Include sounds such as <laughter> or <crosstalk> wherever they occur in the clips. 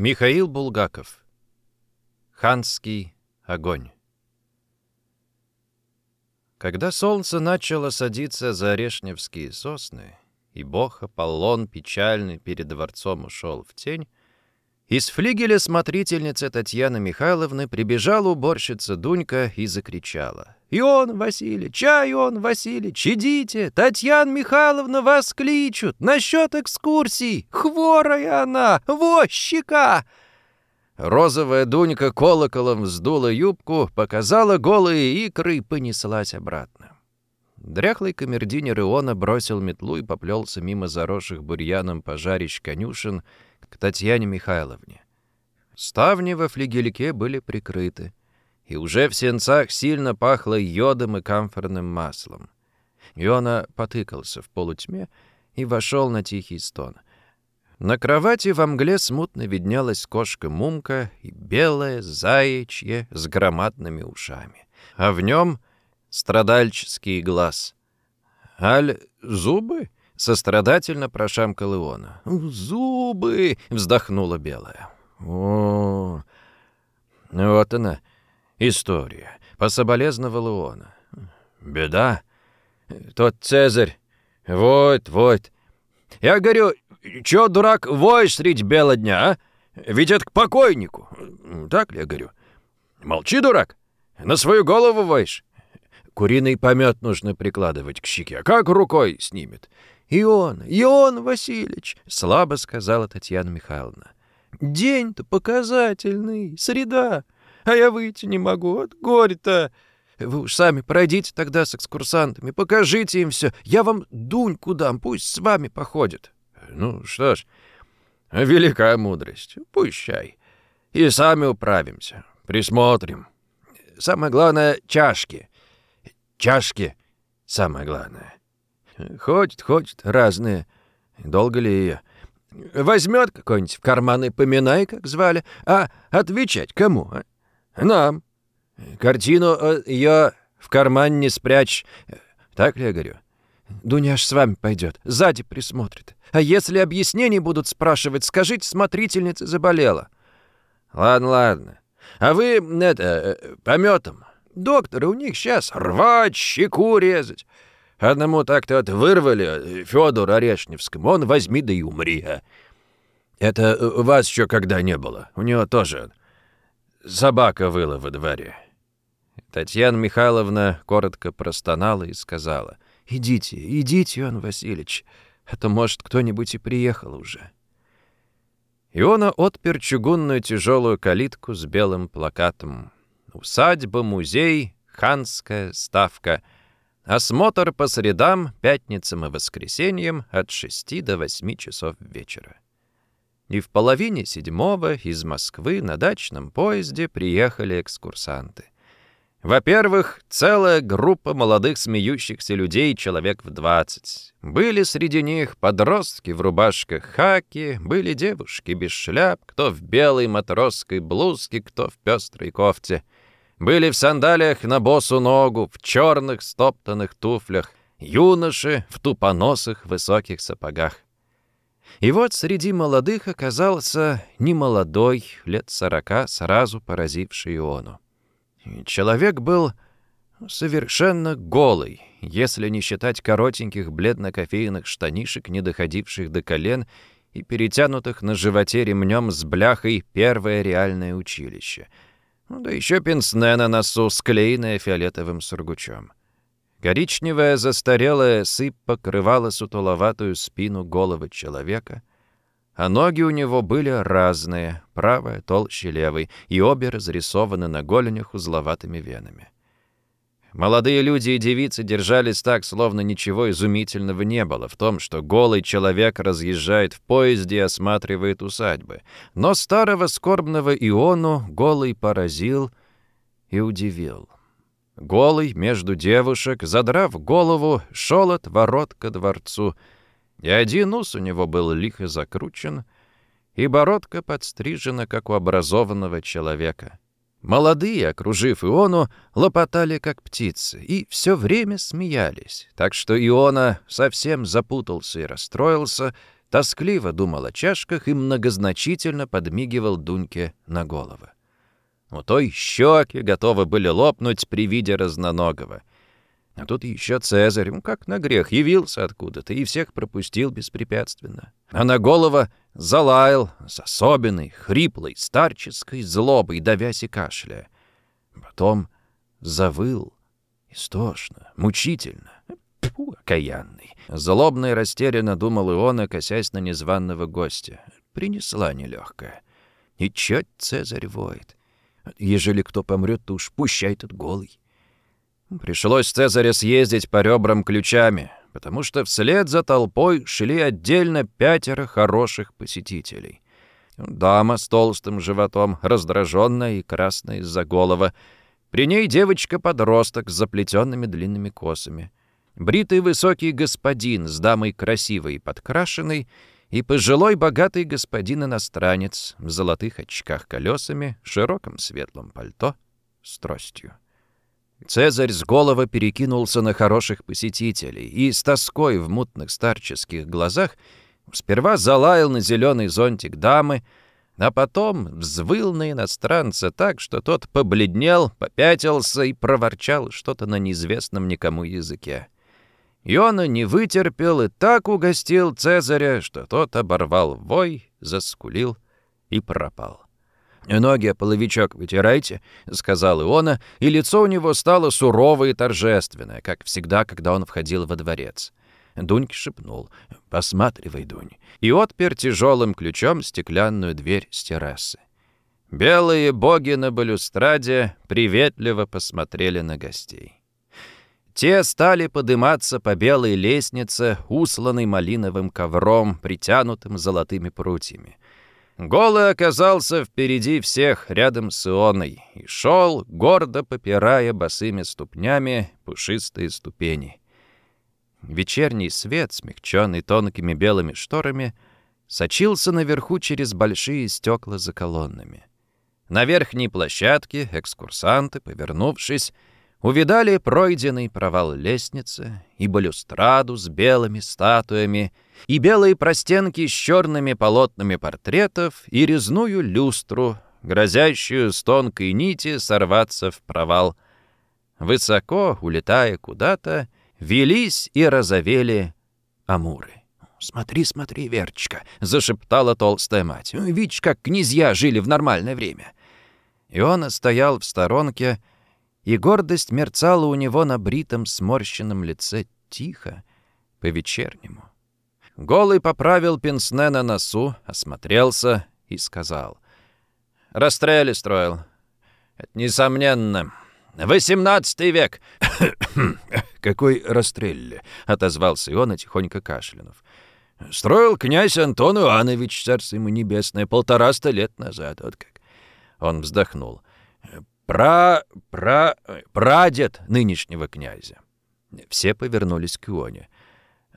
Михаил Булгаков. Ханский огонь. Когда солнце начало садиться за орешневские сосны, и бог Аполлон печальный перед дворцом ушел в тень, из флигеля смотрительницы Татьяны Михайловны прибежала уборщица Дунька и закричала. «Ион а Ион Васильевич, идите! Татьяна Михайловна вас кличут! Насчет экскурсий! Хворая она! Во, щека!» Розовая Дунька колоколом вздула юбку, показала голые икры и понеслась обратно. Дряхлый камердинер Иона бросил метлу и поплелся мимо заросших бурьяном пожарищ конюшен, к Татьяне Михайловне. Ставни во флигельке были прикрыты, и уже в сенцах сильно пахло йодом и камфорным маслом. Иона потыкался в полутьме и вошел на тихий стон. На кровати во мгле смутно виднелась кошка Мумка и белая заячье с громадными ушами. А в нем страдальческий глаз. «Аль зубы?» Сострадательно прошамкал Иона. «Зубы!» — вздохнула Белая. «О, вот она, история», — пособолезновал Иона. «Беда? Тот Цезарь. Вот, вот. Я говорю, чё, дурак, воешь средь бела дня, а? Ведь это к покойнику. Так ли я говорю? Молчи, дурак. На свою голову воешь. Куриный помет нужно прикладывать к щеке. А как рукой снимет? «Ион, Ион Васильевич!» — слабо сказала Татьяна Михайловна. «День-то показательный, среда, а я выйти не могу, от горе-то!» Вы уж сами пройдите тогда с экскурсантами, покажите им все. Я вам Дуньку дам, пусть с вами походит. Ну что ж, велика мудрость. Пущай. И сами управимся. Присмотрим. Самое главное — чашки. Чашки — самое главное. Ходит, ходит, разные. Долго ли ее? Возьмет какой-нибудь в карман и поминай, как звали. А отвечать кому? А? Нам. Картину э, ее в карман не спрячь. Так ли я говорю? Дуняш с вами пойдет, сзади присмотрит. А если объяснений будут спрашивать, скажите, смотрительница заболела. Ладно, ладно. А вы, это, э, пометом. Доктора у них сейчас рвать, щеку резать. Одному так-то от вырвали, Федору Орешневскому, он возьми да и умри, а. Это вас еще когда не было. У него тоже собака выла во дворе. Татьяна Михайловна коротко простонала и сказала, «Идите, идите, Иоанн Васильевич, а то, может, кто-нибудь и приехал уже». Иона отпер чугунную тяжелую калитку с белым плакатом. «Усадьба, музей, ханская ставка». Осмотр по средам, пятницам и воскресеньям от 6 до 8 часов вечера. И в половине седьмого из Москвы на дачном поезде приехали экскурсанты. Во-первых, целая группа молодых смеющихся людей, человек в двадцать. Были среди них подростки в рубашках хаки, были девушки без шляп, кто в белой матросской блузке, кто в пестрой кофте — были в сандалиях на босу ногу, в черных стоптанных туфлях, юноши в тупоносых высоких сапогах. И вот среди молодых оказался немолодой, лет сорока, сразу поразивший Иону. Человек был совершенно голый, если не считать коротеньких бледно-кофейных штанишек, не доходивших до колен и перетянутых на животе ремнем с бляхой первое реальное училище — ну, да еще пенсне на носу, склеенное фиолетовым сургучом. Коричневая застарелая сыпь покрывала сутуловатую спину головы человека, а ноги у него были разные, правая толще левой, и обе разрисованы на голенях узловатыми венами. Молодые люди и девицы держались так, словно ничего изумительного не было в том, что голый человек разъезжает в поезде и осматривает усадьбы. Но старого скорбного Иону голый поразил и удивил. Голый между девушек, задрав голову, шел от ворот ко дворцу, и один ус у него был лихо закручен, и бородка подстрижена, как у образованного человека. Молодые, окружив Иону, лопотали, как птицы, и все время смеялись, так что Иона совсем запутался и расстроился, тоскливо думал о чашках и многозначительно подмигивал Дуньке на голову. У той щеки готовы были лопнуть при виде разноногого. А тут еще Цезарь, ну, как на грех, явился откуда-то и всех пропустил беспрепятственно. А на голову залаял с особенной, хриплой, старческой злобой, давясь и кашляя. Потом завыл истошно, мучительно. Фу, окаянный. Злобно и растерянно думал Иона, косясь на незваного гостя. Принесла нелегкая. И чё Цезарь воет? Ежели кто помрет, то уж пущай этот голый. Пришлось Цезаря съездить по ребрам ключами, потому что вслед за толпой шли отдельно пятеро хороших посетителей. Дама с толстым животом, раздраженная и красная из-за голова. При ней девочка-подросток с заплетенными длинными косами. Бритый высокий господин с дамой красивой и подкрашенной — и пожилой богатый господин-иностранец в золотых очках колесами, широком светлом пальто с тростью. Цезарь с головы перекинулся на хороших посетителей и с тоской в мутных старческих глазах сперва залаял на зеленый зонтик дамы, а потом взвыл на иностранца так, что тот побледнел, попятился и проворчал что-то на неизвестном никому языке. Иона не вытерпел и так угостил Цезаря, что тот оборвал вой, заскулил и пропал. «Ноги половичок вытирайте», — сказал Иона, и лицо у него стало суровое и торжественное, как всегда, когда он входил во дворец. Дунька шепнул «Посматривай, Дунь», и отпер тяжелым ключом стеклянную дверь с террасы. Белые боги на балюстраде приветливо посмотрели на гостей. Те стали подниматься по белой лестнице, усланной малиновым ковром, притянутым золотыми прутьями. Голый оказался впереди всех, рядом с Ионой, и шел, гордо попирая босыми ступнями пушистые ступени. Вечерний свет, смягченный тонкими белыми шторами, сочился наверху через большие стекла за колоннами. На верхней площадке экскурсанты, повернувшись, увидали пройденный провал лестницы и балюстраду с белыми статуями, и белые простенки с черными полотнами портретов, и резную люстру, грозящую с тонкой нити сорваться в провал. Высоко, улетая куда-то, велись и разовели амуры. «Смотри, смотри, Верочка!» — зашептала толстая мать. «Видишь, как князья жили в нормальное время!» И он стоял в сторонке, — и гордость мерцала у него на бритом сморщенном лице тихо, по-вечернему. Голый поправил пенсне на носу, осмотрелся и сказал. «Расстрели строил. Это несомненно. Восемнадцатый век!» <coughs> «Какой расстрелли?» <coughs> — отозвался он, тихонько кашлянув. «Строил князь Антон Иоаннович, царство ему небесное, полтораста лет назад, вот как». Он вздохнул. Пра... пра... прадед нынешнего князя». Все повернулись к Ионе.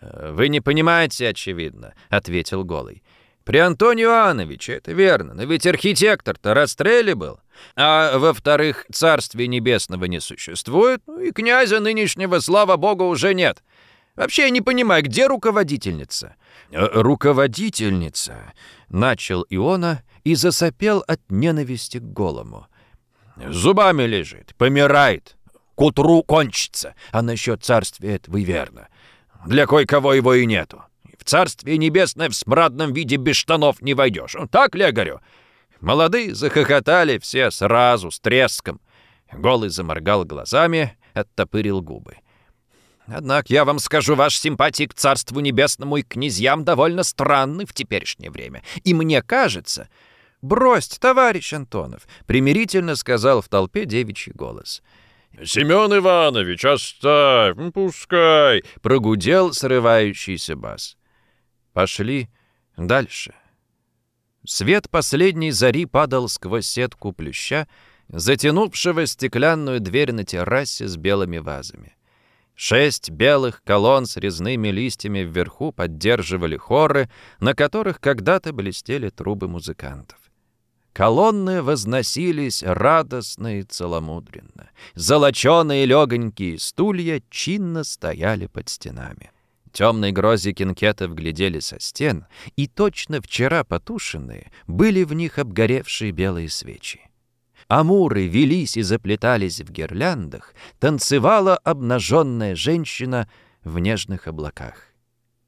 «Э, «Вы не понимаете, очевидно», — ответил Голый. «При Антоне Иоанновиче, это верно, но ведь архитектор-то расстреле был. А во-вторых, Царствия Небесного не существует, ну и князя нынешнего, слава богу, уже нет. Вообще я не понимаю, где руководительница?» «Э, «Руководительница», — начал Иона и засопел от ненависти к голому. Зубами лежит, помирает. К утру кончится. А насчет царствия это вы верно. Для кое-кого его и нету. В царствие небесное в смрадном виде без штанов не войдешь. Так ли, я говорю? Молодые захохотали все сразу, с треском. Голый заморгал глазами, оттопырил губы. Однако я вам скажу, ваш симпатии к Царству Небесному и князьям довольно странны в теперешнее время. И мне кажется, «Брось, товарищ Антонов!» — примирительно сказал в толпе девичий голос. «Семен Иванович, оставь, пускай!» — прогудел срывающийся бас. Пошли дальше. Свет последней зари падал сквозь сетку плюща, затянувшего стеклянную дверь на террасе с белыми вазами. Шесть белых колонн с резными листьями вверху поддерживали хоры, на которых когда-то блестели трубы музыкантов. Колонны возносились радостно и целомудренно. Золоченые легонькие стулья чинно стояли под стенами. Темной грози кинкетов глядели со стен, и точно вчера потушенные были в них обгоревшие белые свечи. Амуры велись и заплетались в гирляндах, танцевала обнаженная женщина в нежных облаках.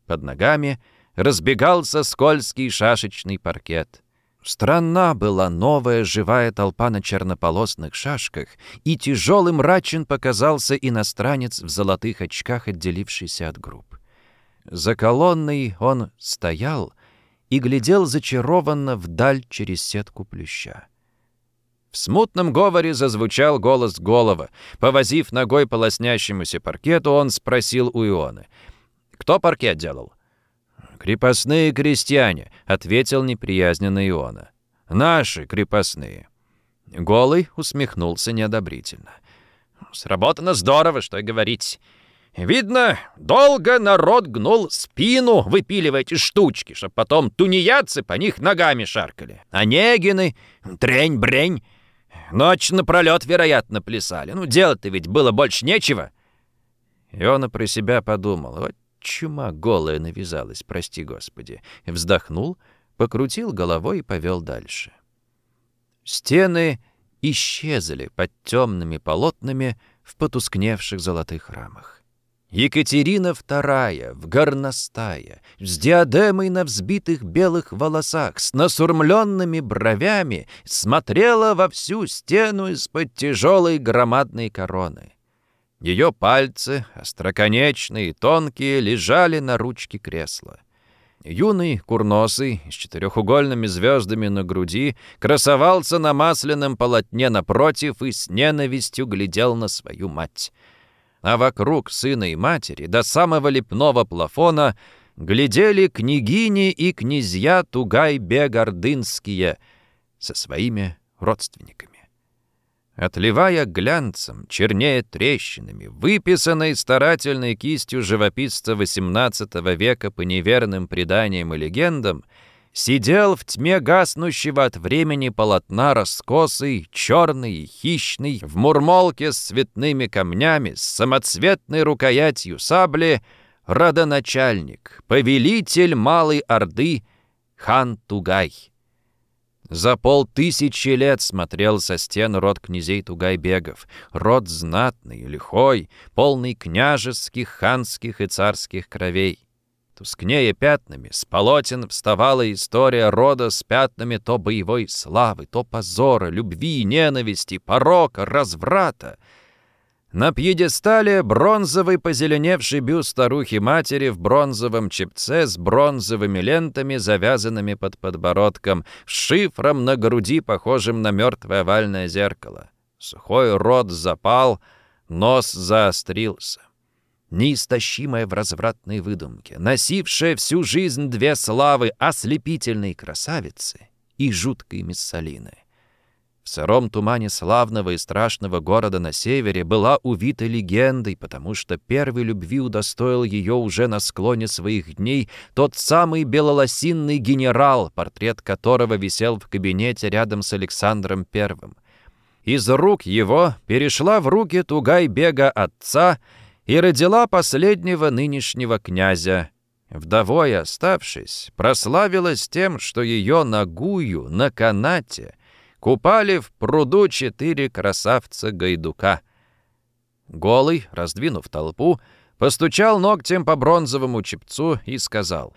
Под ногами разбегался скользкий шашечный паркет. Странна была новая живая толпа на чернополосных шашках, и тяжелым мрачен показался иностранец в золотых очках, отделившийся от групп. За колонной он стоял и глядел зачарованно вдаль через сетку плюща. В смутном говоре зазвучал голос Голова. Повозив ногой по лоснящемуся паркету, он спросил у Ионы. «Кто паркет делал?» «Крепостные крестьяне», — ответил неприязненно Иона. «Наши крепостные». Голый усмехнулся неодобрительно. «Сработано здорово, что и говорить. Видно, долго народ гнул спину, выпиливая эти штучки, чтоб потом тунеядцы по них ногами шаркали. Онегины, трень-брень, ночь напролет, вероятно, плясали. Ну, делать-то ведь было больше нечего». И он про себя подумал, вот чума голая навязалась, прости господи. Вздохнул, покрутил головой и повел дальше. Стены исчезли под темными полотнами в потускневших золотых рамах. Екатерина II в горностая, с диадемой на взбитых белых волосах, с насурмленными бровями, смотрела во всю стену из-под тяжелой громадной короны. Ее пальцы, остроконечные и тонкие, лежали на ручке кресла. Юный, курносый, с четырехугольными звездами на груди, красовался на масляном полотне напротив и с ненавистью глядел на свою мать — а вокруг сына и матери до самого лепного плафона глядели княгини и князья Тугай-Бегордынские со своими родственниками. Отливая глянцем, чернее трещинами, выписанной старательной кистью живописца XVIII века по неверным преданиям и легендам, сидел в тьме гаснущего от времени полотна раскосый, черный и хищный, в мурмолке с цветными камнями, с самоцветной рукоятью сабли, родоначальник, повелитель Малой Орды, хан Тугай. За полтысячи лет смотрел со стен род князей Тугайбегов, род знатный, лихой, полный княжеских, ханских и царских кровей. Тускнее пятнами, с полотен вставала история рода с пятнами то боевой славы, то позора, любви, ненависти, порока, разврата. На пьедестале бронзовый позеленевший бюст старухи-матери в бронзовом чепце с бронзовыми лентами, завязанными под подбородком, с шифром на груди, похожим на мертвое овальное зеркало. Сухой рот запал, нос заострился неистощимая в развратной выдумке, носившая всю жизнь две славы ослепительной красавицы и жуткой миссалины. В сыром тумане славного и страшного города на севере была увита легендой, потому что первой любви удостоил ее уже на склоне своих дней тот самый белолосинный генерал, портрет которого висел в кабинете рядом с Александром Первым. Из рук его перешла в руки Тугай-бега отца — и родила последнего нынешнего князя. Вдовой оставшись, прославилась тем, что ее нагую на канате купали в пруду четыре красавца Гайдука. Голый, раздвинув толпу, постучал ногтем по бронзовому чепцу и сказал,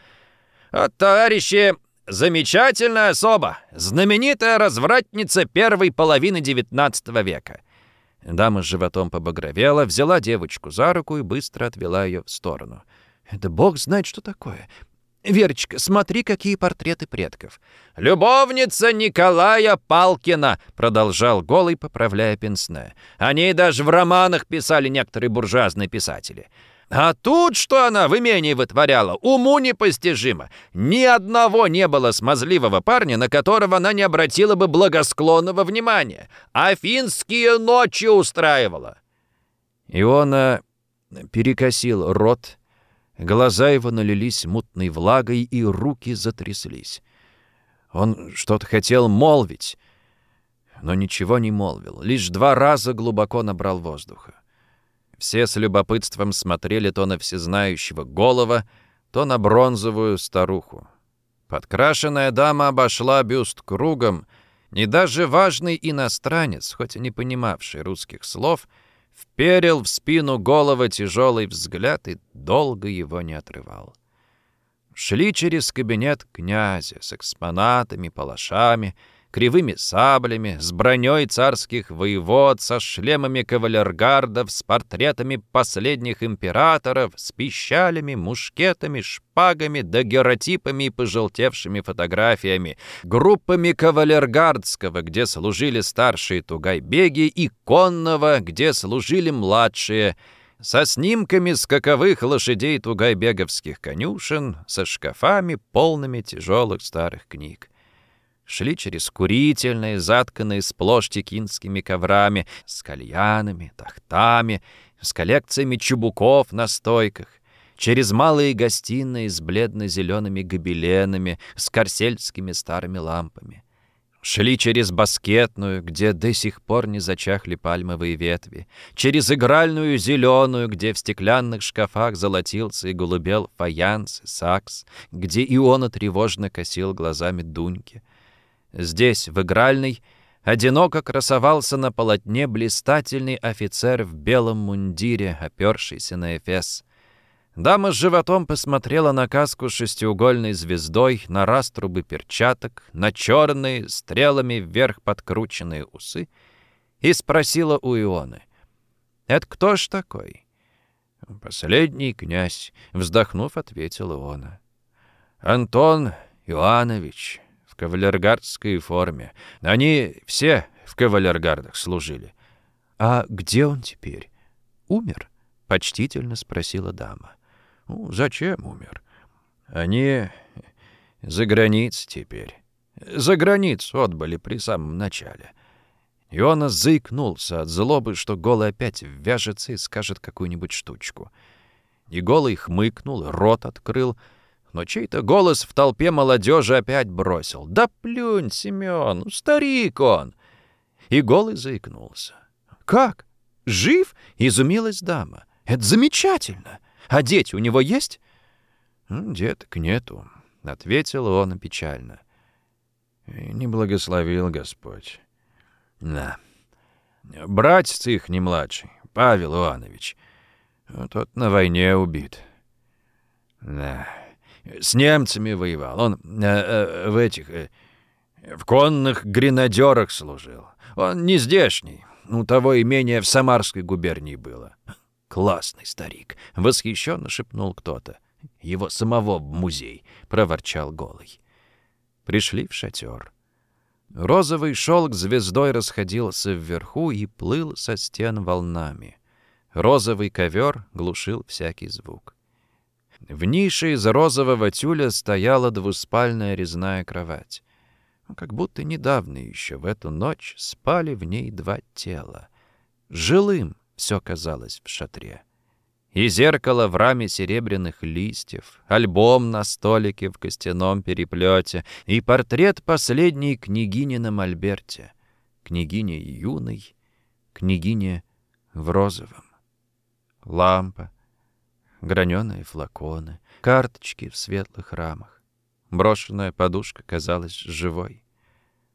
«А, товарищи, замечательная особа, знаменитая развратница первой половины XIX века. Дама с животом побагровела, взяла девочку за руку и быстро отвела ее в сторону. «Это бог знает, что такое. Верочка, смотри, какие портреты предков». «Любовница Николая Палкина», — продолжал Голый, поправляя пенсне. «О ней даже в романах писали некоторые буржуазные писатели». А тут что она в имении вытворяла, уму непостижимо. Ни одного не было смазливого парня, на которого она не обратила бы благосклонного внимания. Афинские ночи устраивала. Иона перекосил рот, глаза его налились мутной влагой, и руки затряслись. Он что-то хотел молвить, но ничего не молвил, лишь два раза глубоко набрал воздуха. Все с любопытством смотрели то на всезнающего голова, то на бронзовую старуху. Подкрашенная дама обошла бюст кругом, и даже важный иностранец, хоть и не понимавший русских слов, вперил в спину голова тяжелый взгляд и долго его не отрывал. Шли через кабинет князя с экспонатами, палашами, кривыми саблями, с броней царских воевод, со шлемами кавалергардов, с портретами последних императоров, с пищалями, мушкетами, шпагами, дагеротипами и пожелтевшими фотографиями, группами кавалергардского, где служили старшие тугайбеги, и конного, где служили младшие – со снимками скаковых лошадей тугайбеговских конюшен, со шкафами, полными тяжелых старых книг шли через курительные, затканные сплошь текинскими коврами, с кальянами, тахтами, с коллекциями чубуков на стойках, через малые гостиные с бледно-зелеными гобеленами, с корсельскими старыми лампами. Шли через баскетную, где до сих пор не зачахли пальмовые ветви, через игральную зеленую, где в стеклянных шкафах золотился и голубел фаянс и сакс, где Иона тревожно косил глазами Дуньки — Здесь, в игральной, одиноко красовался на полотне блистательный офицер в белом мундире, опершийся на эфес. Дама с животом посмотрела на каску шестиугольной звездой, на раструбы перчаток, на черные, стрелами вверх подкрученные усы и спросила у Ионы. «Это кто ж такой?» «Последний князь», — вздохнув, ответил Иона. «Антон Иоанович, кавалергардской форме. Они все в кавалергардах служили. «А где он теперь? Умер?» — почтительно спросила дама. «Ну, зачем умер? Они за границей теперь. За границу отбыли при самом начале». Иона заикнулся от злобы, что Голый опять вяжется и скажет какую-нибудь штучку. И Голый хмыкнул, рот открыл — но чей-то голос в толпе молодежи опять бросил. «Да плюнь, Семен, старик он!» И голый заикнулся. «Как? Жив?» — изумилась дама. «Это замечательно! А дети у него есть?» «Деток нету», — ответил он печально. «Не благословил Господь». «Да. Братец их не младший, Павел Иванович. Тот на войне убит». «Да». С немцами воевал. Он э, э, в этих... Э, в конных гренадерах служил. Он не здешний. У того имения в Самарской губернии было. Классный старик. Восхищенно шепнул кто-то. Его самого в музей, проворчал голый. Пришли в шатер. Розовый шелк звездой расходился вверху и плыл со стен волнами. Розовый ковер глушил всякий звук. В нише из розового тюля стояла двуспальная резная кровать. Ну, как будто недавно еще, в эту ночь, спали в ней два тела. Жилым все казалось в шатре. И зеркало в раме серебряных листьев, альбом на столике в костяном переплете и портрет последней княгини на мольберте. Княгиня юной, княгиня в розовом. Лампа, граненые флаконы, карточки в светлых рамах. Брошенная подушка казалась живой.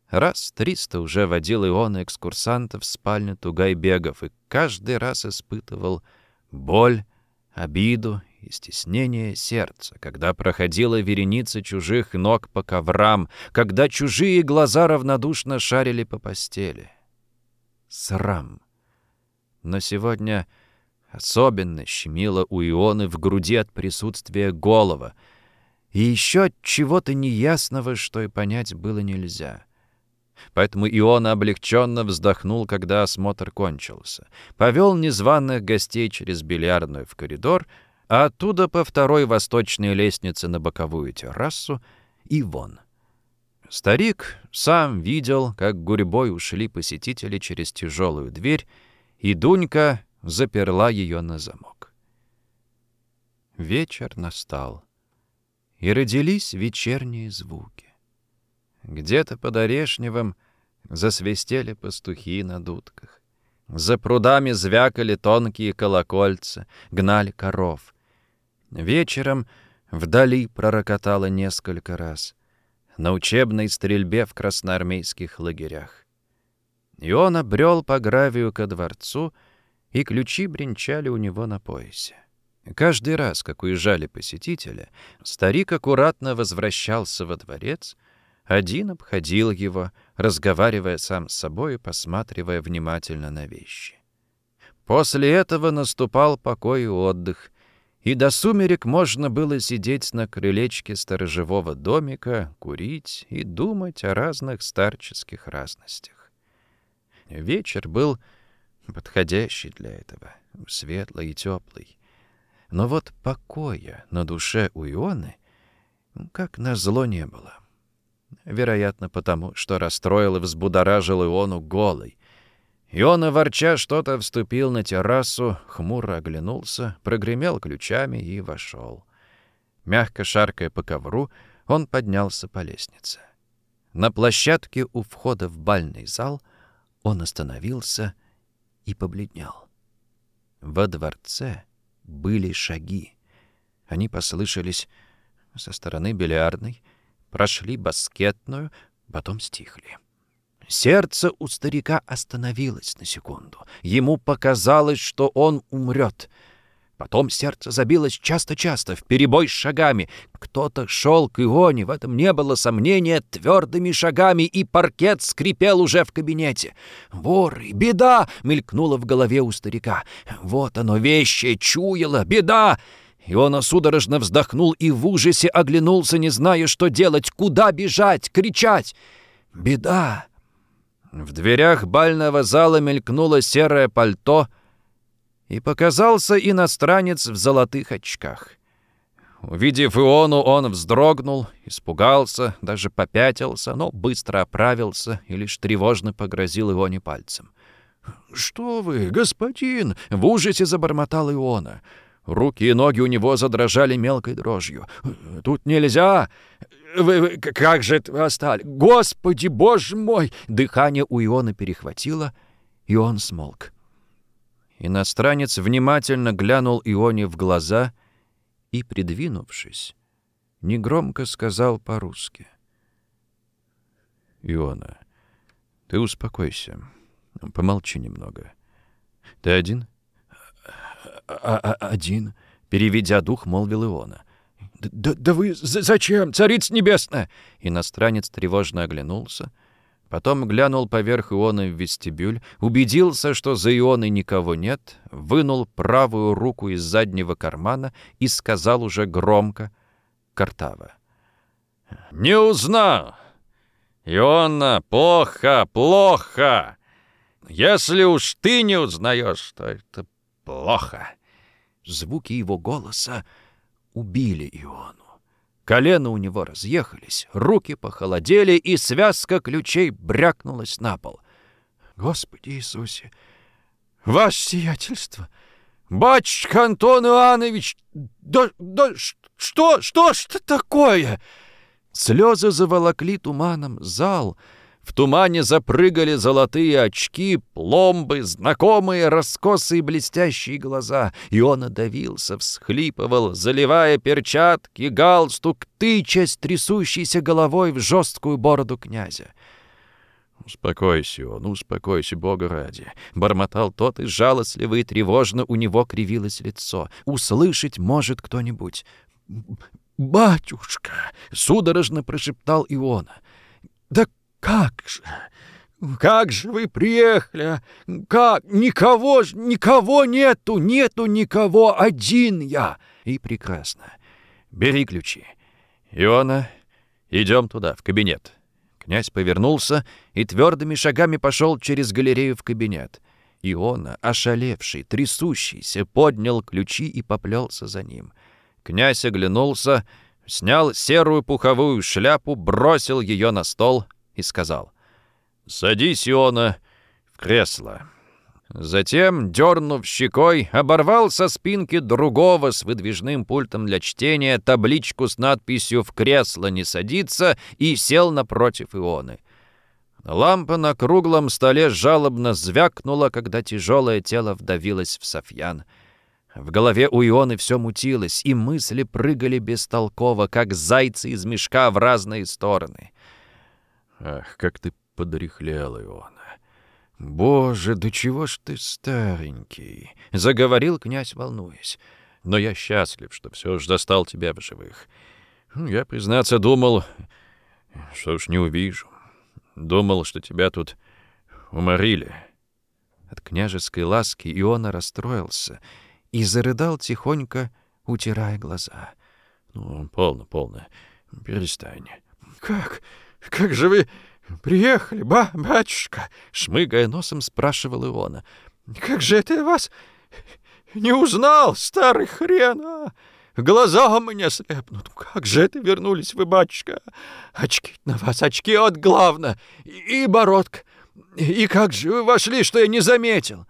Раз триста уже водил Иона экскурсантов в спальню Тугайбегов и каждый раз испытывал боль, обиду и стеснение сердца, когда проходила вереница чужих ног по коврам, когда чужие глаза равнодушно шарили по постели. Срам. Но сегодня Особенно щемило у Ионы в груди от присутствия голова. И еще от чего-то неясного, что и понять было нельзя. Поэтому Иона облегченно вздохнул, когда осмотр кончился. Повел незваных гостей через бильярдную в коридор, а оттуда по второй восточной лестнице на боковую террасу и вон. Старик сам видел, как гурьбой ушли посетители через тяжелую дверь, и Дунька заперла ее на замок. Вечер настал, и родились вечерние звуки. Где-то под Орешневым засвистели пастухи на дудках. За прудами звякали тонкие колокольца, гнали коров. Вечером вдали пророкотало несколько раз. На учебной стрельбе в красноармейских лагерях. И он обрел по гравию ко дворцу, и ключи бренчали у него на поясе. Каждый раз, как уезжали посетители, старик аккуратно возвращался во дворец, один обходил его, разговаривая сам с собой и посматривая внимательно на вещи. После этого наступал покой и отдых, и до сумерек можно было сидеть на крылечке сторожевого домика, курить и думать о разных старческих разностях. Вечер был подходящий для этого, светлый и теплый. Но вот покоя на душе у Ионы как назло не было. Вероятно, потому, что расстроил и взбудоражил Иону голой. Иона, ворча что-то, вступил на террасу, хмуро оглянулся, прогремел ключами и вошел. Мягко шаркая по ковру, он поднялся по лестнице. На площадке у входа в бальный зал он остановился и побледнел. Во дворце были шаги. Они послышались со стороны бильярдной, прошли баскетную, потом стихли. Сердце у старика остановилось на секунду. Ему показалось, что он умрет. Потом сердце забилось часто-часто, в перебой с шагами. Кто-то шел к Ионе, в этом не было сомнения, твердыми шагами, и паркет скрипел уже в кабинете. «Воры! Беда!» — мелькнуло в голове у старика. «Вот оно, вещи, чуяло! Беда!» И он судорожно вздохнул и в ужасе оглянулся, не зная, что делать, куда бежать, кричать. «Беда!» В дверях бального зала мелькнуло серое пальто — и показался иностранец в золотых очках. Увидев Иону, он вздрогнул, испугался, даже попятился, но быстро оправился и лишь тревожно погрозил Ионе пальцем. «Что вы, господин!» — в ужасе забормотал Иона. Руки и ноги у него задрожали мелкой дрожью. «Тут нельзя! Вы, вы как же вы остали? Господи, боже мой!» Дыхание у Иона перехватило, и он смолк. Иностранец внимательно глянул Ионе в глаза и, придвинувшись, негромко сказал по-русски. «Иона, ты успокойся. Помолчи немного. Ты один?» а -а «Один», — переведя дух, молвил Иона. «Да, да вы зачем, царица небесная?» Иностранец тревожно оглянулся, Потом глянул поверх Ионы в вестибюль, убедился, что за Ионой никого нет, вынул правую руку из заднего кармана и сказал уже громко, картаво. «Не узнал! Иона, плохо, плохо! Если уж ты не узнаешь, то это плохо!» Звуки его голоса убили Иону. Колено у него разъехались, руки похолодели, и связка ключей брякнулась на пол. «Господи Иисусе! Ваше сиятельство! Батюшка Антон Иванович! Да, да, что, что, что такое?» Слезы заволокли туманом зал — в тумане запрыгали золотые очки, пломбы, знакомые раскосые блестящие глаза. И он одавился, всхлипывал, заливая перчатки, галстук, тычась трясущейся головой в жесткую бороду князя. «Успокойся он, успокойся, Бога ради!» — бормотал тот, и жалостливо и тревожно у него кривилось лицо. «Услышать может кто-нибудь». «Батюшка!» — судорожно прошептал Иона. «Да «Как же? Как же вы приехали? А? Как? Никого ж, никого нету, нету никого, один я!» И прекрасно. «Бери ключи. Иона, идем туда, в кабинет». Князь повернулся и твердыми шагами пошел через галерею в кабинет. Иона, ошалевший, трясущийся, поднял ключи и поплелся за ним. Князь оглянулся, снял серую пуховую шляпу, бросил ее на стол — и сказал «Садись, Иона, в кресло». Затем, дернув щекой, оборвал со спинки другого с выдвижным пультом для чтения табличку с надписью «В кресло не садиться» и сел напротив Ионы. Лампа на круглом столе жалобно звякнула, когда тяжелое тело вдавилось в Софьян. В голове у Ионы все мутилось, и мысли прыгали бестолково, как зайцы из мешка в разные стороны. «Ах, как ты подряхлел, Иона! Боже, да чего ж ты старенький!» — заговорил князь, волнуясь. «Но я счастлив, что все ж застал тебя в живых. Я, признаться, думал, что ж не увижу. Думал, что тебя тут уморили». От княжеской ласки Иона расстроился — и зарыдал тихонько, утирая глаза. «Ну, полно, полно. Перестань». «Как? Как же вы приехали, ба, батюшка?» Шмыгая носом, спрашивал Иона. «Как же это я вас не узнал, старый хрен, а? Глаза у меня слепнут. Как же это вернулись вы, батюшка? Очки на вас, очки от главно. И, бородка. И как же вы вошли, что я не заметил?»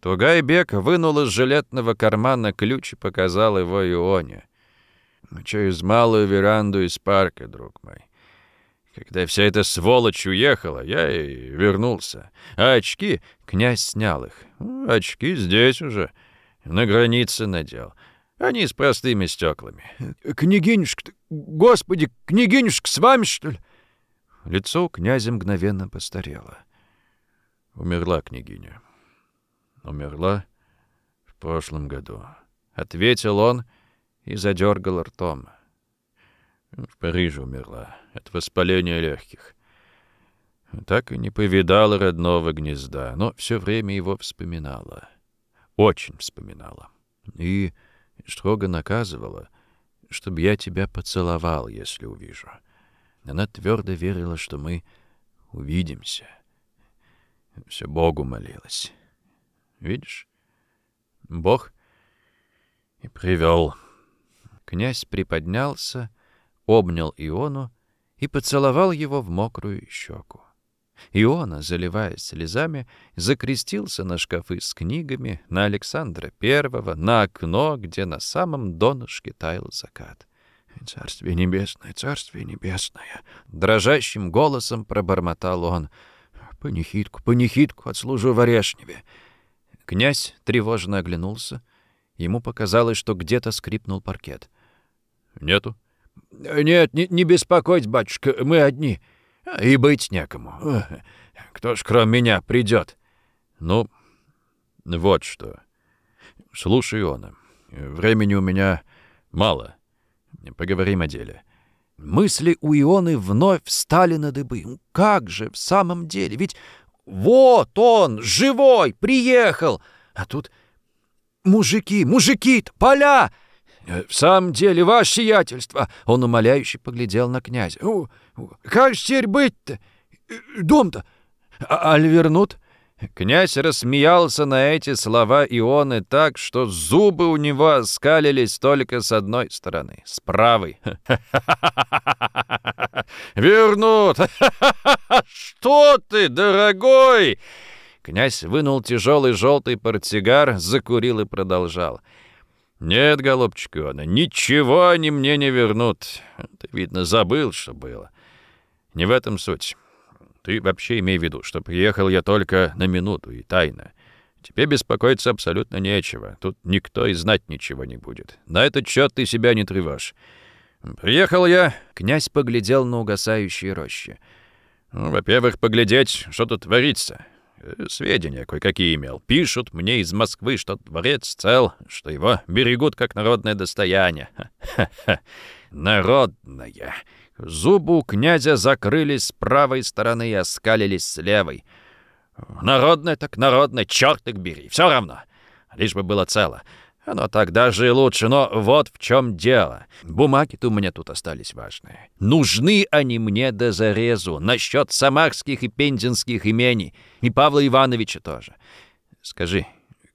Тугайбек вынул из жилетного кармана ключ и показал его Ионе. «Через малую веранду из парка, друг мой. Когда вся эта сволочь уехала, я и вернулся. А очки князь снял их. Очки здесь уже, на границе надел. Они с простыми стеклами. «Княгинюшка, господи, княгинюшка с вами, что ли?» Лицо князя мгновенно постарело. Умерла княгиня умерла в прошлом году», — ответил он и задергал ртом. «В Париже умерла от воспаления легких. Так и не повидала родного гнезда, но все время его вспоминала. Очень вспоминала. И строго наказывала, чтобы я тебя поцеловал, если увижу. Она твердо верила, что мы увидимся. Все Богу молилась. Видишь? Бог и привел. Князь приподнялся, обнял Иону и поцеловал его в мокрую щеку. Иона, заливаясь слезами, закрестился на шкафы с книгами, на Александра Первого, на окно, где на самом донышке таял закат. «Царствие небесное, царствие небесное!» Дрожащим голосом пробормотал он. «Панихидку, панихидку отслужу в Орешневе. Князь тревожно оглянулся. Ему показалось, что где-то скрипнул паркет. «Нету?» «Нет, не, не беспокойтесь, батюшка, мы одни. И быть некому. Кто ж кроме меня придет?» «Ну, вот что. Слушай, Иона, времени у меня мало. Поговорим о деле». Мысли у Ионы вновь встали на дыбы. Как же в самом деле? Ведь вот он, живой, приехал. А тут мужики, мужики поля. Э, в самом деле, ваше сиятельство. Он умоляюще поглядел на князя. Как же теперь быть-то? Э, дом-то? А, аль вернут? Князь рассмеялся на эти слова Ионы так, что зубы у него скалились только с одной стороны, с правой. <laughs> «Вернут! <laughs> Что ты, дорогой?» Князь вынул тяжелый желтый портсигар, закурил и продолжал. «Нет, голубчик Иона, ничего они мне не вернут. Ты, видно, забыл, что было. Не в этом суть. Ты вообще имей в виду, что приехал я только на минуту и тайно. Тебе беспокоиться абсолютно нечего. Тут никто и знать ничего не будет. На этот счет ты себя не тревожь. Приехал я...» Князь поглядел на угасающие рощи. Ну, «Во-первых, поглядеть, что тут творится. Э, сведения кое-какие имел. Пишут мне из Москвы, что дворец цел, что его берегут как народное достояние. Ха-ха, народное. Зубы у князя закрылись с правой стороны и оскалились с левой. Народное так народное, черт их бери, все равно. Лишь бы было цело. Оно так даже и лучше, но вот в чем дело. Бумаги-то у меня тут остались важные. Нужны они мне до зарезу, насчет самарских и пензенских имений, и Павла Ивановича тоже. Скажи,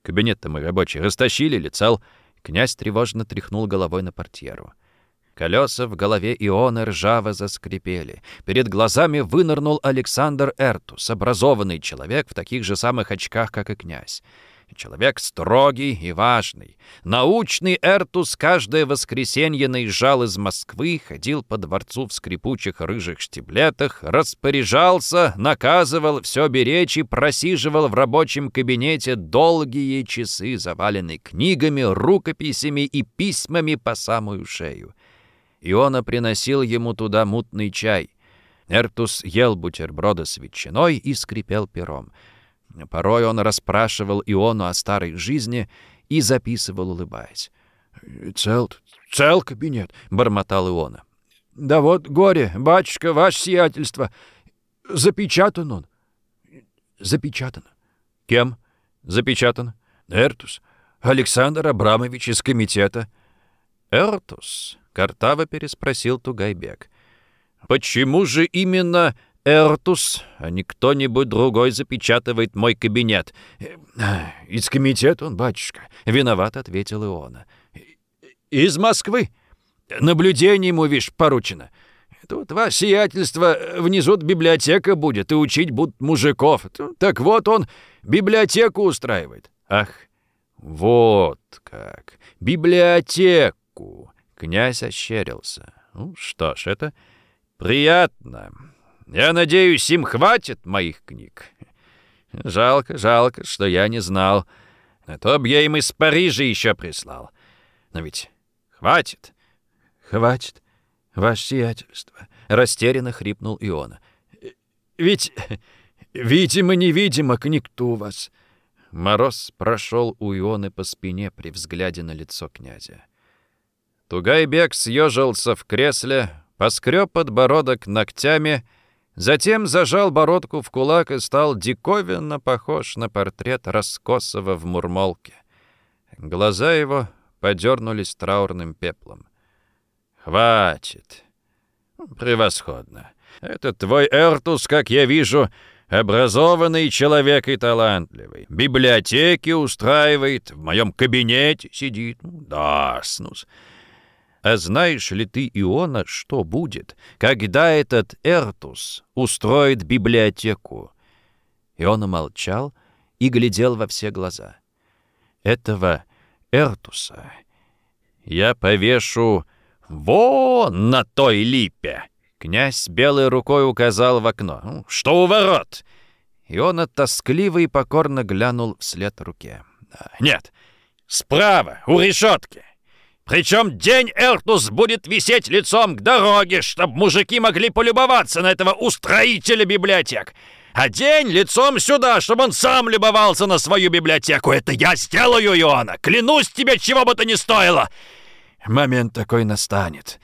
кабинет-то мой рабочий растащили ли цел? Князь тревожно тряхнул головой на портьеру. Колеса в голове Ионы ржаво заскрипели. Перед глазами вынырнул Александр Эртус, образованный человек в таких же самых очках, как и князь. Человек строгий и важный. Научный Эртус каждое воскресенье наезжал из Москвы, ходил по дворцу в скрипучих рыжих штиблетах, распоряжался, наказывал все беречь и просиживал в рабочем кабинете долгие часы, заваленные книгами, рукописями и письмами по самую шею. Иона приносил ему туда мутный чай. Эртус ел бутерброды с ветчиной и скрипел пером. Порой он расспрашивал Иону о старой жизни и записывал, улыбаясь. «Цел, цел кабинет», — бормотал Иона. «Да вот горе, батюшка, ваше сиятельство. Запечатан он». «Запечатан». «Кем?» «Запечатан». «Эртус. Александр Абрамович из комитета». «Эртус?» — картаво переспросил Тугайбек. «Почему же именно Эртус, а не кто-нибудь другой запечатывает мой кабинет. «Из комитета он, батюшка», — виноват, — ответил Иона. «Из Москвы. Наблюдение ему, видишь, поручено. Тут ваше сиятельство, внизу библиотека будет, и учить будут мужиков. Так вот он библиотеку устраивает». «Ах, вот как! Библиотеку!» Князь ощерился. «Ну что ж, это приятно». Я надеюсь, им хватит моих книг. Жалко, жалко, что я не знал. А то б я им из Парижа еще прислал. Но ведь хватит. Хватит, ваше сиятельство. Растерянно хрипнул Иона. Ведь, видимо-невидимо, книг-то у вас. Мороз прошел у Ионы по спине при взгляде на лицо князя. Тугайбек съежился в кресле, поскреб подбородок ногтями Затем зажал бородку в кулак и стал диковинно похож на портрет Раскосова в Мурмолке. Глаза его подернулись траурным пеплом. «Хватит. Превосходно. Это твой Эртус, как я вижу, образованный человек и талантливый. Библиотеки устраивает, в моем кабинете сидит. Да, снус. А знаешь ли ты, Иона, что будет, когда этот Эртус устроит библиотеку?» Иона молчал и глядел во все глаза. «Этого Эртуса я повешу вон на той липе!» Князь белой рукой указал в окно. «Ну, «Что у ворот?» Иона тоскливо и покорно глянул вслед руке. «Нет, справа, у решетки!» Причем день Эртус будет висеть лицом к дороге, чтобы мужики могли полюбоваться на этого устроителя библиотек. А день лицом сюда, чтобы он сам любовался на свою библиотеку. Это я сделаю, Иоанна. Клянусь тебе, чего бы то ни стоило. Момент такой настанет.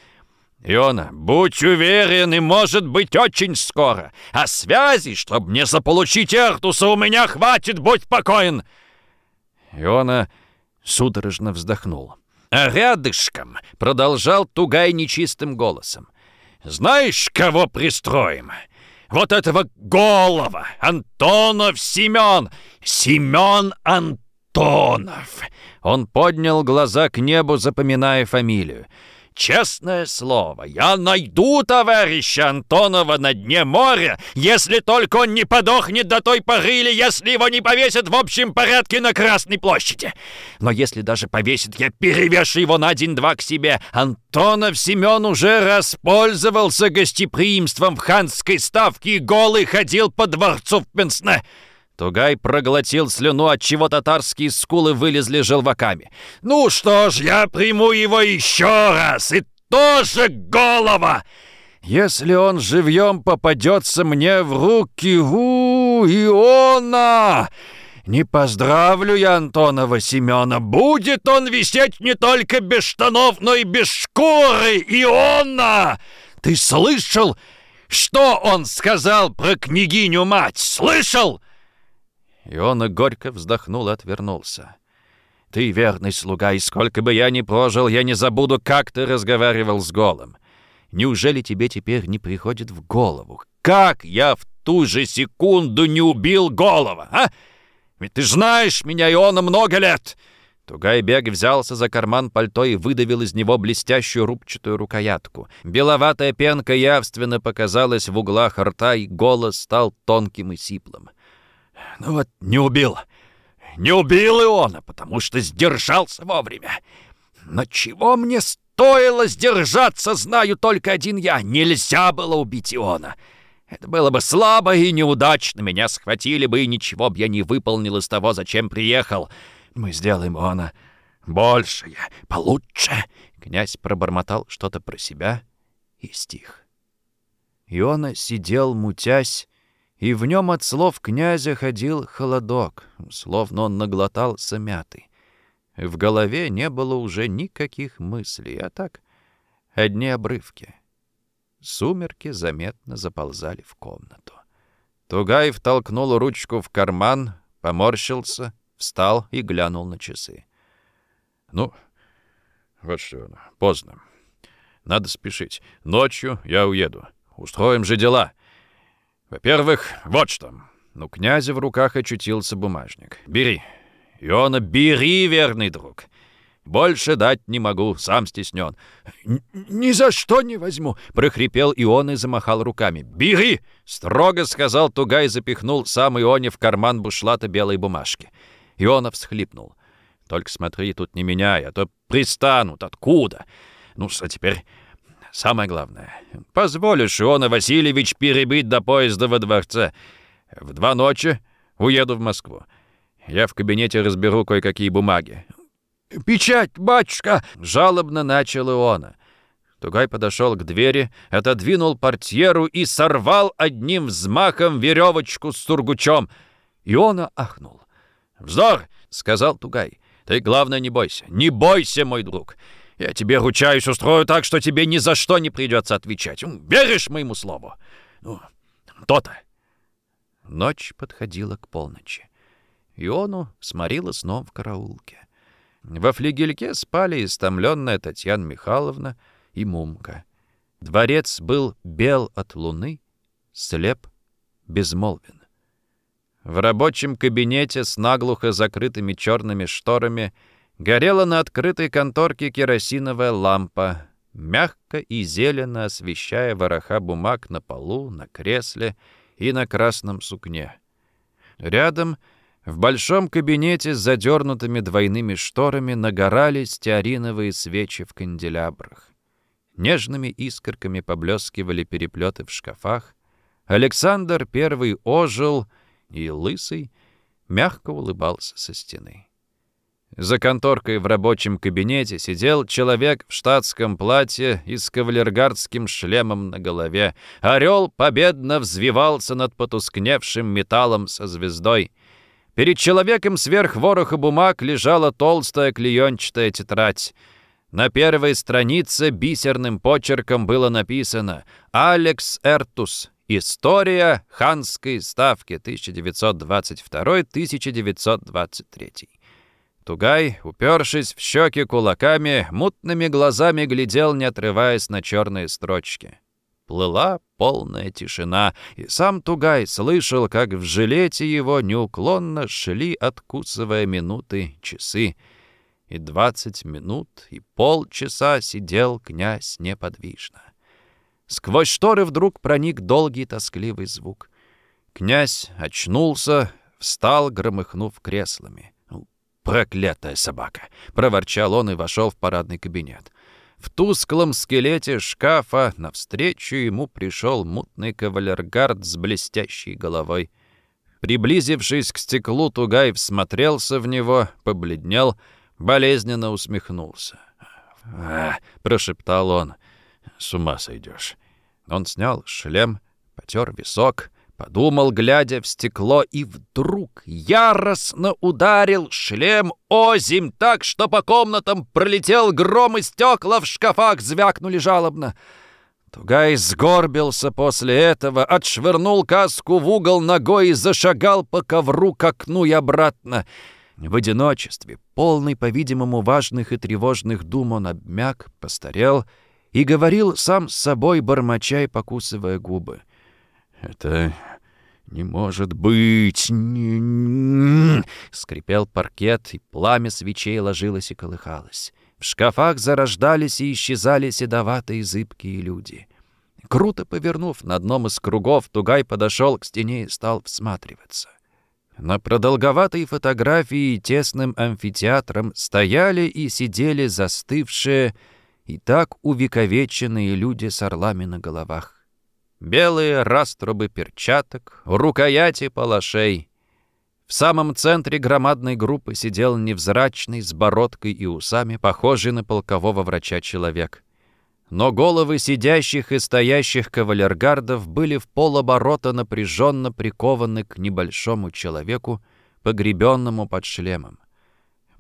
Иона, будь уверен, и может быть очень скоро. А связи, чтобы не заполучить Эртуса, у меня хватит, будь покоен. Иона судорожно вздохнул. А рядышком продолжал Тугай нечистым голосом. «Знаешь, кого пристроим? Вот этого голова! Антонов Семен! Семен Антонов!» Он поднял глаза к небу, запоминая фамилию. Честное слово, я найду товарища Антонова на дне моря, если только он не подохнет до той поры или если его не повесят в общем порядке на Красной площади. Но если даже повесят, я перевешу его на день-два к себе. Антонов Семен уже распользовался гостеприимством в ханской ставке и голый ходил по дворцу в Пенсне. Тугай проглотил слюну, отчего татарские скулы вылезли желваками. «Ну что ж, я приму его еще раз, и тоже голова!» «Если он живьем попадется мне в руки, у, Иона!» Не поздравлю я Антонова Семена. Будет он висеть не только без штанов, но и без шкуры. Иона! Ты слышал, что он сказал про княгиню-мать? Слышал? Иона горько вздохнул и отвернулся. «Ты верный слуга, и сколько бы я ни прожил, я не забуду, как ты разговаривал с Голым. Неужели тебе теперь не приходит в голову, как я в ту же секунду не убил Голова, а? Ведь ты знаешь меня, Иона, много лет!» Тугайбег взялся за карман пальто и выдавил из него блестящую рубчатую рукоятку. Беловатая пенка явственно показалась в углах рта, и голос стал тонким и сиплым. Ну вот, не убил. не убил Иона, потому что сдержался вовремя. Но чего мне стоило сдержаться, знаю только один я. Нельзя было убить Иона. Это было бы слабо и неудачно. Меня схватили бы, и ничего бы я не выполнил из того, зачем приехал. Мы сделаем Иона большее, получше. Князь пробормотал что-то про себя и стих. Иона сидел, мутясь, и в нем от слов князя ходил холодок, словно он наглотался мяты. В голове не было уже никаких мыслей, а так одни обрывки. Сумерки заметно заползали в комнату. Тугай втолкнул ручку в карман, поморщился, встал и глянул на часы. «Ну, вот что, поздно. Надо спешить. Ночью я уеду. Устроим же дела. Во-первых, вот что». У князя в руках очутился бумажник. «Бери. Иона, бери, верный друг. Больше дать не могу, сам стеснен». «Ни за что не возьму!» — прохрипел Ион и замахал руками. «Бери!» — строго сказал Тугай и запихнул сам Ионе в карман бушлата белой бумажки. Иона всхлипнул. «Только смотри, тут не меняй, а то пристанут. Откуда? Ну что теперь самое главное. Позволишь Иона Васильевич перебыть до поезда во дворце. В два ночи уеду в Москву. Я в кабинете разберу кое-какие бумаги. «Печать, батюшка!» — жалобно начал Иона. Тугай подошел к двери, отодвинул портьеру и сорвал одним взмахом веревочку с сургучом. Иона ахнул. «Вздор!» — сказал Тугай. «Ты, главное, не бойся. Не бойся, мой друг. Я тебе ручаюсь, устрою так, что тебе ни за что не придется отвечать. Веришь моему слову? Ну, то-то. Ночь подходила к полночи. Иону сморила сном в караулке. Во флигельке спали истомленная Татьяна Михайловна и Мумка. Дворец был бел от луны, слеп, безмолвен. В рабочем кабинете с наглухо закрытыми черными шторами — Горела на открытой конторке керосиновая лампа, мягко и зелено освещая вороха бумаг на полу, на кресле и на красном сукне. Рядом, в большом кабинете с задернутыми двойными шторами, нагорали стеариновые свечи в канделябрах. Нежными искорками поблескивали переплеты в шкафах. Александр первый ожил, и лысый мягко улыбался со стены. За конторкой в рабочем кабинете сидел человек в штатском платье и с кавалергардским шлемом на голове. Орел победно взвивался над потускневшим металлом со звездой. Перед человеком сверх вороха бумаг лежала толстая клеенчатая тетрадь. На первой странице бисерным почерком было написано «Алекс Эртус. История ханской ставки 1922-1923». Тугай, упершись в щеки кулаками, мутными глазами глядел, не отрываясь на черные строчки. Плыла полная тишина, и сам Тугай слышал, как в жилете его неуклонно шли, откусывая минуты, часы. И двадцать минут, и полчаса сидел князь неподвижно. Сквозь шторы вдруг проник долгий тоскливый звук. Князь очнулся, встал, громыхнув креслами. «Проклятая собака!» — проворчал он и вошел в парадный кабинет. В тусклом скелете шкафа навстречу ему пришел мутный кавалергард с блестящей головой. Приблизившись к стеклу, Тугай всмотрелся в него, побледнел, болезненно усмехнулся. «А, — прошептал он, — с ума сойдешь. Он снял шлем, потер висок — Подумал, глядя в стекло, и вдруг яростно ударил шлем озимь так, что по комнатам пролетел гром, и стекла в шкафах звякнули жалобно. Тугай сгорбился после этого, отшвырнул каску в угол ногой и зашагал по ковру к окну и обратно. В одиночестве, полный, по-видимому, важных и тревожных дум, он обмяк, постарел и говорил сам с собой, бормоча и покусывая губы. «Это «Не может быть!» Скрипел паркет, и пламя свечей ложилось и колыхалось. В шкафах зарождались и исчезали седоватые зыбкие люди. Круто повернув на одном из кругов, Тугай подошел к стене и стал всматриваться. На продолговатой фотографии тесным амфитеатром стояли и сидели застывшие и так увековеченные люди с орлами на головах. Белые раструбы перчаток, рукояти палашей. В самом центре громадной группы сидел невзрачный, с бородкой и усами, похожий на полкового врача человек. Но головы сидящих и стоящих кавалергардов были в полоборота напряженно прикованы к небольшому человеку, погребенному под шлемом.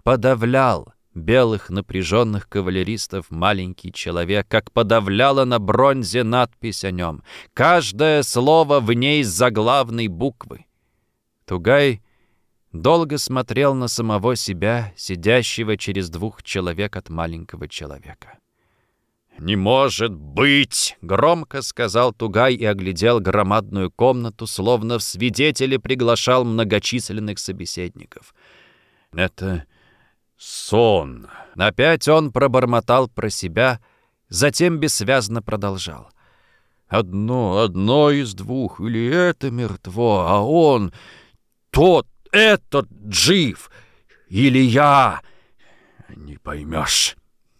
Подавлял белых напряженных кавалеристов маленький человек, как подавляла на бронзе надпись о нем. Каждое слово в ней заглавной буквы. Тугай долго смотрел на самого себя, сидящего через двух человек от маленького человека. «Не может быть!» — громко сказал Тугай и оглядел громадную комнату, словно в свидетели приглашал многочисленных собеседников. «Это сон!» Опять он пробормотал про себя, затем бессвязно продолжал. «Одно, одно из двух, или это мертво, а он, тот, этот жив, или я, не поймешь».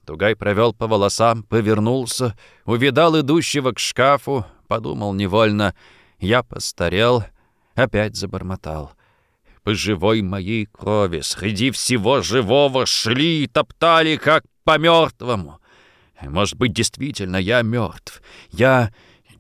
Тугай провел по волосам, повернулся, увидал идущего к шкафу, подумал невольно. Я постарел, опять забормотал. По живой моей крови среди всего живого шли и топтали, как по мертвому. Может быть, действительно, я мертв. Я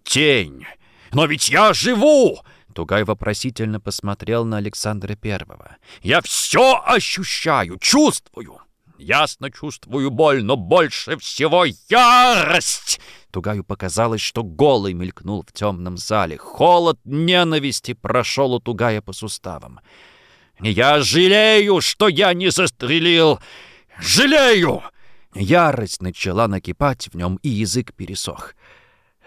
тень. Но ведь я живу! Тугай вопросительно посмотрел на Александра Первого. «Я все ощущаю, чувствую!» Ясно чувствую боль, но больше всего ярость!» Тугаю показалось, что голый мелькнул в темном зале. Холод ненависти прошел у Тугая по суставам. «Я жалею, что я не застрелил! Жалею!» Ярость начала накипать в нем, и язык пересох.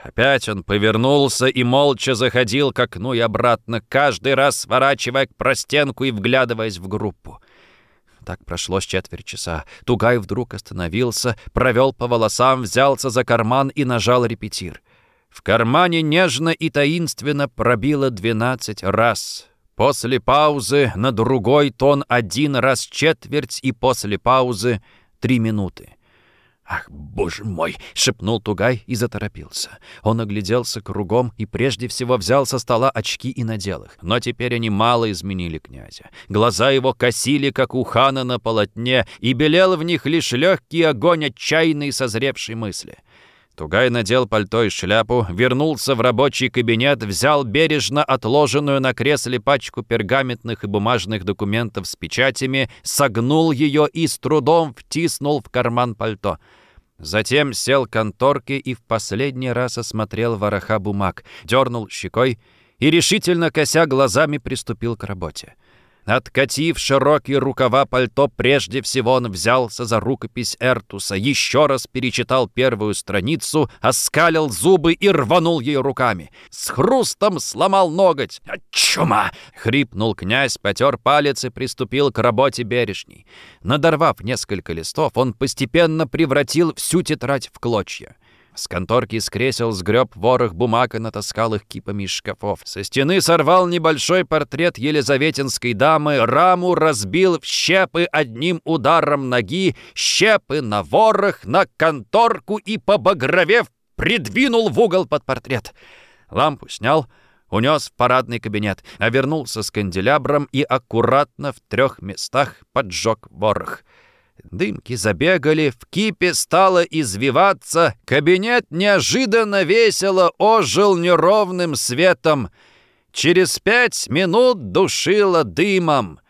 Опять он повернулся и молча заходил к окну и обратно, каждый раз сворачивая к простенку и вглядываясь в группу. Так прошло четверть часа. Тугай вдруг остановился, провел по волосам, взялся за карман и нажал репетир. В кармане нежно и таинственно пробило двенадцать раз. После паузы на другой тон один раз четверть и после паузы три минуты. «Ах, боже мой!» — шепнул Тугай и заторопился. Он огляделся кругом и прежде всего взял со стола очки и надел их. Но теперь они мало изменили князя. Глаза его косили, как у хана на полотне, и белел в них лишь легкий огонь отчаянной созревшей мысли. Тугай надел пальто и шляпу, вернулся в рабочий кабинет, взял бережно отложенную на кресле пачку пергаментных и бумажных документов с печатями, согнул ее и с трудом втиснул в карман пальто. Затем сел к конторке и в последний раз осмотрел вороха бумаг, дернул щекой и, решительно кося глазами, приступил к работе. Откатив широкие рукава пальто, прежде всего он взялся за рукопись Эртуса, еще раз перечитал первую страницу, оскалил зубы и рванул ее руками. С хрустом сломал ноготь. «Чума!» — хрипнул князь, потер палец и приступил к работе бережней. Надорвав несколько листов, он постепенно превратил всю тетрадь в клочья. С конторки кресел сгреб ворох бумаг и натаскал их кипами из шкафов. Со стены сорвал небольшой портрет елизаветинской дамы, раму разбил в щепы одним ударом ноги, щепы на ворох, на конторку и, побагровев, придвинул в угол под портрет. Лампу снял, унес в парадный кабинет, а вернулся с канделябром и аккуратно в трех местах поджег ворох. Дымки забегали, в кипе стало извиваться, кабинет неожиданно весело ожил неровным светом. Через пять минут душило дымом.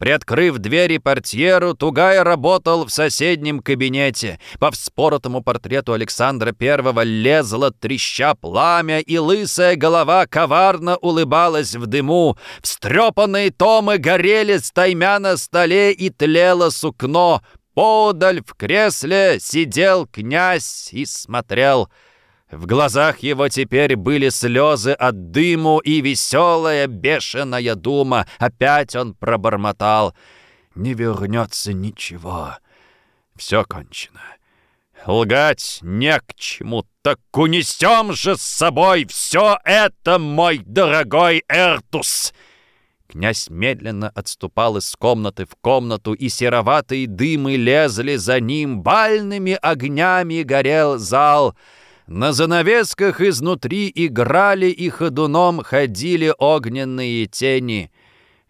Приоткрыв двери портьеру, Тугай работал в соседнем кабинете. По вспоротому портрету Александра Первого лезло треща пламя, и лысая голова коварно улыбалась в дыму. Встрепанные томы горели стаймя на столе, и тлело сукно. Подаль в кресле сидел князь и смотрел — в глазах его теперь были слезы от дыму и веселая бешеная дума. Опять он пробормотал. «Не вернется ничего. Все кончено. Лгать не к чему. Так унесем же с собой все это, мой дорогой Эртус!» Князь медленно отступал из комнаты в комнату, и сероватые дымы лезли за ним. Бальными огнями горел зал. На занавесках изнутри играли и ходуном ходили огненные тени.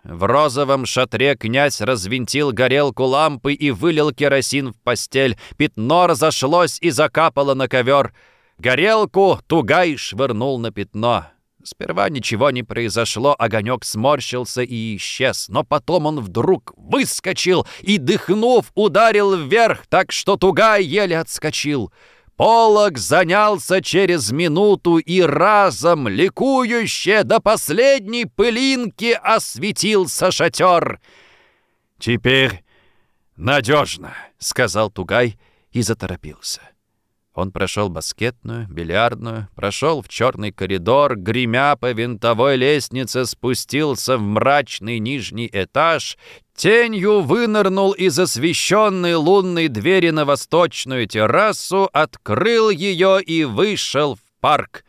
В розовом шатре князь развинтил горелку лампы и вылил керосин в постель. Пятно разошлось и закапало на ковер. Горелку Тугай швырнул на пятно. Сперва ничего не произошло, огонек сморщился и исчез, но потом он вдруг выскочил и, дыхнув, ударил вверх, так что Тугай еле отскочил. Полок занялся через минуту и разом, ликующе, до последней пылинки осветился шатер. «Теперь надежно», — сказал Тугай и заторопился. Он прошел баскетную, бильярдную, прошел в черный коридор, гремя по винтовой лестнице, спустился в мрачный нижний этаж, тенью вынырнул из освещенной лунной двери на восточную террасу, открыл ее и вышел в парк.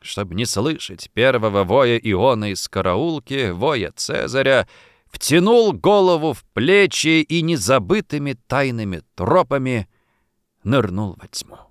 Чтобы не слышать первого воя Иона из караулки, воя Цезаря, втянул голову в плечи и незабытыми тайными тропами нырнул во тьму.